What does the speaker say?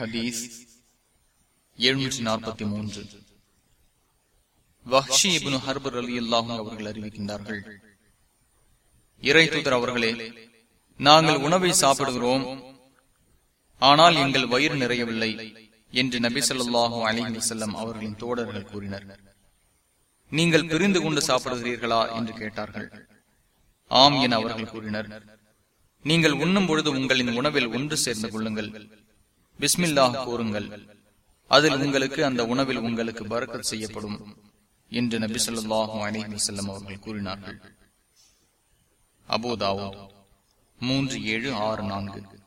ஹதீஸ் எழுநூற்றி நாற்பத்தி மூன்று. வஹ்ஷி இப்னு ஹர்பர் அலி அல்லாஹும் அவர்கள் அறிவிக்கின்றார்கள். இறை தூதர் அவர்களே நாங்கள் உணவை சாப்பிடுகிறோம் ஆனால் எங்கள் வயிறு நிறையவில்லை என்று நபி சொல்லாஹு அலிஹி வசல்லம் அவர்களின் தோழர்கள் கூறினர். நீங்கள் பிரிந்து கொண்டு சாப்பிடுகிறீர்களா என்று கேட்டார்கள். ஆம் என அவர்கள் கூறினர். நீங்கள் உண்ணும் பொழுது உங்களின் உணவில் ஒன்று சேர்ந்து கொள்ளுங்கள். பிஸ்மில்லாஹ் கூறுங்கள். அதில் உங்களுக்கு அந்த உணவில் உங்களுக்கு பறக்கத் செய்யப்படும் என்று நபி சொல்லாஹும் அலிஹி செல்லம் அவர்கள் கூறினார்கள். அபோதாவோ மூன்று ஏழு ஆறு நான்கு.